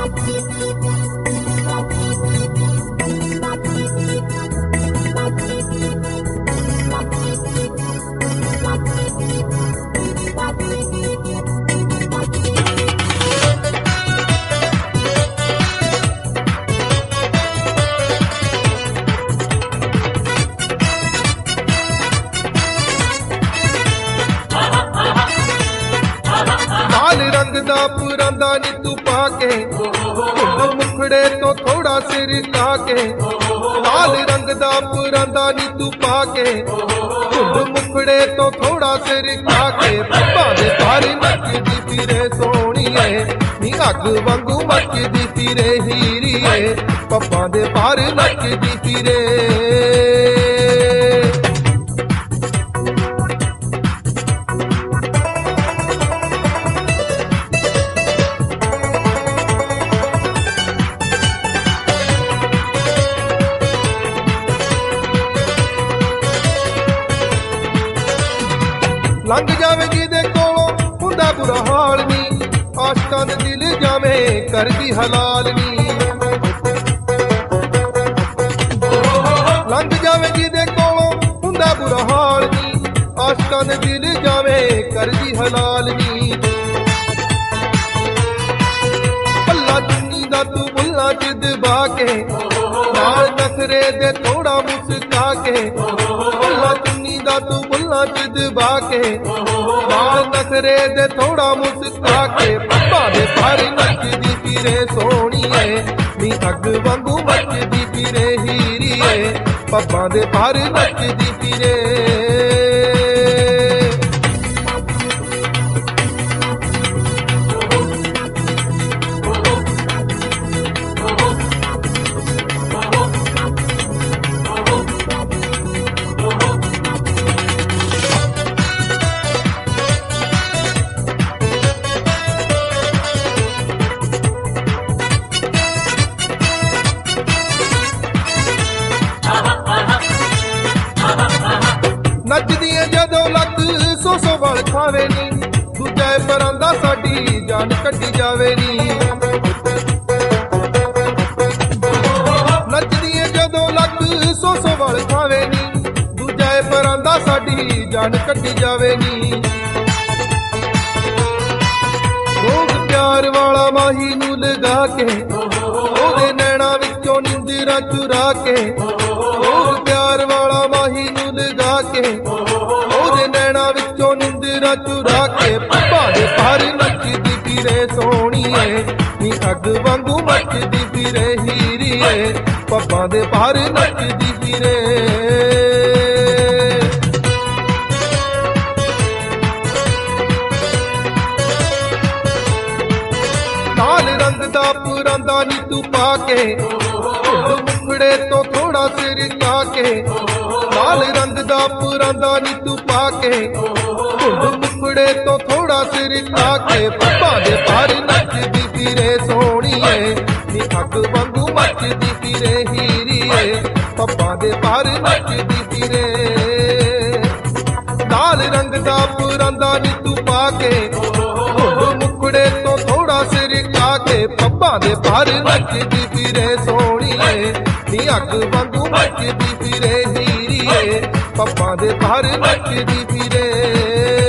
ਲਾਲ ਦਾ ਪੁਰਾਂਦਾ ਨੀ ਤੂੰ ਪਾ ਕੇ। ਧੁੰਦ ਮੁਖੜੇ ਤੋਂ ਥੋੜਾ ਸਿਰ ਕਾ ਕੇ। ਲਾਲ ਰੰਗ ਦਾ ਪੁਰਾਂਦਾ ਨੀ ਤੂੰ ਪਾ ਕੇ। ਧੁੰਦ ਮੁਖੜੇ ਤੋਂ ਥੋੜਾ ਸਿਰ ਲਾ ਕੇ। ਪੱਪਾ ਦੇ ਭਾਰ ਨੱਚਦੀ ਫਿਰੇ ਸੋਹਣੀਏ। ਨੀ ਅੱਗ ਵਾਂਗੂ ਮੱਚਦੀ ਫਿਰੇ ਹੀਰੀਏ। ਪੱਪਾ ਦੇ ਭਾਰ ਨੱਚਦੀ ਫਿਰੇ। ਲੰਘ ਜਾਵੇ ਜਿਹਦੇ ਕੋਲੋਂ ਹੁੰਦਾ ਬੁਰਾ ਹਾਲ ਨੀ। ਆਸ਼ਕਾਂ ਦੇ ਦਿਲ ਜਾਵੇਂ ਕਰਦੀ ਹਲਾਲ ਨੀ। ਲੰਘ ਜਾਵੇ ਜਿਹਦੇ ਕੋਲੋਂ ਹੁੰਦਾ ਬੁਰਾ ਹਾਲ ਨੀ। ਆਸ਼ਕਾਂ ਦੇ ਦਿਲ ਜਾਵੇ ਕਰਦੀ ਹਲਾਲ ਨੀ। ਪੱਲਾ ਚੁੰਨੀ ਦਾ ਤੂੰ ਬੁੱਲਾ ਜਿੱਦ ਬਾ ਕੇ, ਨਾਲ ਨਖਰੇ ਦੇ ਥੋੜਾ ਮੁਸਕਾ ਕੇ ਪੱਲਾ ਚੁੰਨੀ ਦਾ ਤੂੰ ਬੁੱਲਾ ਚ ਦਬਾ ਕੇ। ਨਾਲ ਨਖਰੇ ਦੇ ਥੋੜਾ ਮੁਸਕਾ ਕੇ। ਪੱਪਾ ਦੇ ਪਰ ਨੱਚਦੀ ਫਿਰੇ ਸੋਹਣੀਏ। ਨੀ ਅੱਗ ਵਾਂਗੂ ਮੱਚਦੀ ਫਿਰੇ ਹੀਰੀਏ। ਪੱਪਾ ਦੇ ਪਰ ਨੱਚਦੀ ਫਿਰੇ ਨੱਚਦੀ ਜਦੋਂ ਲੱਤ ਸੋ ਸੋ ਵਲ ਖਾਵੇ ਨੀ, ਦੂਜਾ ਪਰਾਂਦਾ ਸਾਡੀ ਜਾਨ ਕੱਢੀ ਜਾਵੇ ਨੀ। ਨੱਚਦੀ ਏ ਜਦੋਂ ਲੱਤ ਸੋ ਸੋ ਵਲ ਖਾਵੇ ਨੀ, ਦੂਜਾ ਪਰਾਂਦਾ ਸਾਡੀ ਜਾਨ ਕੱਢੀ ਜਾਵੇ ਨੀ। ਰੋਗ ਪਿਆਰ ਵਾਲਾ ਮਾਹੀ ਨੂੰ ਲਗਾ ਕੇ, ਉਹਦੇ ਨੈਣਾ ਵਿੱਚੋਂ ਨਿੰਦਰਾ ਚੁਰਾ ਕੇ ਰੋਗ ਪਿਆਰ ਵਾਲਾ ਮਾਹੀ ਨੂੰ ਲਗਾ ਕੇ ਨਿੰਦਰਾ ਚੁਰਾ ਕੇ ਪੱਪਾ ਦੇ ਪਰ ਨੱਚਦੀ ਫਿਰੇ ਸੋਹਣੀਏ, ਨੀ ਅੱਗ ਵਾਂਗੂ ਮੱਚਦੀ ਫਿਰੇ ਹੀਰੀਏ ਪੱਪਾ ਦੇ ਪਰ ਨੱਚਦੀ ਫਿਰੇ। ਲਾਲ ਰੰਗ ਦਾ ਪੁਰਾਂਦਾ ਨੀ ਤੂੰ ਪਾ ਕੇ ਧੁੰਦ ਤੋਂ ਥੋੜਾ ਸਿਰ ਕਾ ਕੇ, ਲਾਲ ਰੰਗ ਦਾ ਪੁਰਾਂਦਾ ਨੀ ਤੂੰ ਪਾ ਕੇ ਧੁੰਦ ਮੁਖੜੇ ਤੋਂ ਥੋੜਾ ਸਿਰ ਕਾ ਕੇ, ਪੱਪਾ ਦੇ ਪਰ ਨੱਚਦੀ ਫਿਰੇ ਸੋਹਣੀਏ, ਨੀ ਅੱਗ ਵਾਂਗੂ ਮੱਚਦੀ ਫਿਰੇ ਹੀਰੀਏ, ਪੱਪਾ ਦੇ ਪਰ ਨੱਚਦੀ ਫਿਰੇ। ਲਾਲ ਰੰਗ ਦਾ ਪੁਰਾਂਦਾ ਨੀ ਤੂੰ ਪਾ ਕੇ ਧੁੰਦ ਮੁਖੜੇ ਤੋਂ ਥੋੜਾ ਸਿਰ ਕਾ ਕੇ, ਪੱਪਾਂ ਦੇ ਪਰ ਨੱਚਦੀ ਫਿਰੇ ਸੋਹਣੀਏ ਨੀ ਅੱਗ ਵਾਂਗੂ ਮੱਚਦੀ ਫਿਰੇ ਹੀਰੀਏ। ਪੱਪਾਂ ਦੇ ਪਰ ਨੱਚਦੀ ਫਿਰੇ।